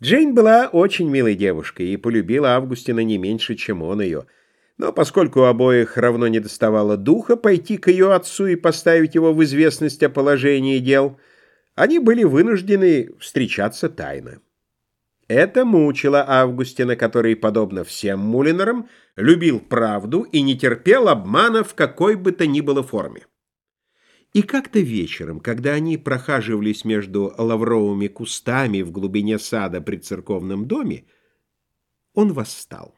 Джейн была очень милой девушкой и полюбила Августина не меньше, чем он ее. Но поскольку обоих равно не доставало духа пойти к ее отцу и поставить его в известность о положении дел, они были вынуждены встречаться тайно. Это мучило Августина, который, подобно всем Мулинерам, любил правду и не терпел обмана в какой бы то ни было форме. И как-то вечером, когда они прохаживались между лавровыми кустами в глубине сада при церковном доме, он восстал.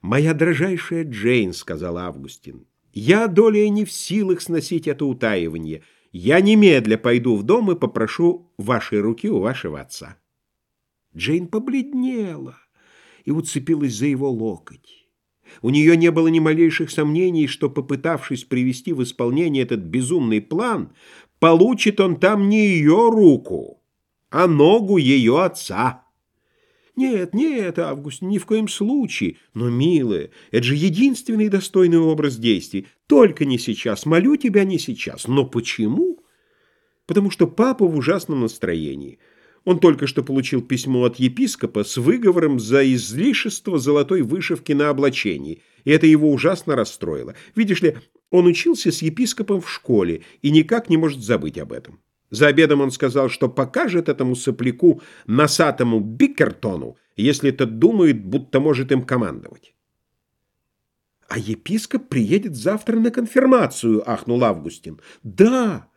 «Моя дрожайшая Джейн», — сказал Августин, — «я долей не в силах сносить это утаивание. Я немедля пойду в дом и попрошу вашей руки у вашего отца». Джейн побледнела и уцепилась за его локоть. У нее не было ни малейших сомнений, что, попытавшись привести в исполнение этот безумный план, получит он там не ее руку, а ногу ее отца. Нет, нет, Август, ни в коем случае. Но, милая, это же единственный достойный образ действий. Только не сейчас, молю тебя не сейчас. Но почему? Потому что папа в ужасном настроении – он только что получил письмо от епископа с выговором за излишество золотой вышивки на облачении, и это его ужасно расстроило. Видишь ли, он учился с епископом в школе и никак не может забыть об этом. За обедом он сказал, что покажет этому сопляку, носатому Бикертону, если тот думает, будто может им командовать. «А епископ приедет завтра на конфирмацию», — ахнул Августин. «Да!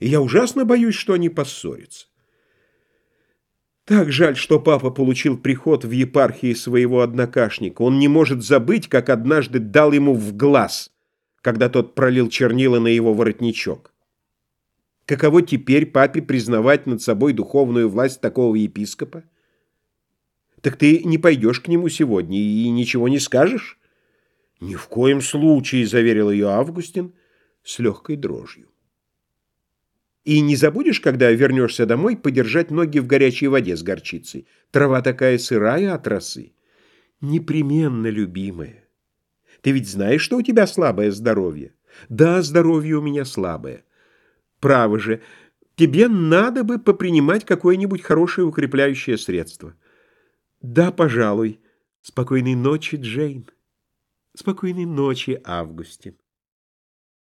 И я ужасно боюсь, что они поссорятся». Так жаль, что папа получил приход в епархии своего однокашника. Он не может забыть, как однажды дал ему в глаз, когда тот пролил чернила на его воротничок. Каково теперь папе признавать над собой духовную власть такого епископа? Так ты не пойдешь к нему сегодня и ничего не скажешь? Ни в коем случае, заверил ее Августин с легкой дрожью. И не забудешь, когда вернешься домой, подержать ноги в горячей воде с горчицей. Трава такая сырая от росы. Непременно, любимая. Ты ведь знаешь, что у тебя слабое здоровье? Да, здоровье у меня слабое. Право же, тебе надо бы попринимать какое-нибудь хорошее укрепляющее средство. Да, пожалуй. Спокойной ночи, Джейн. Спокойной ночи, Августин.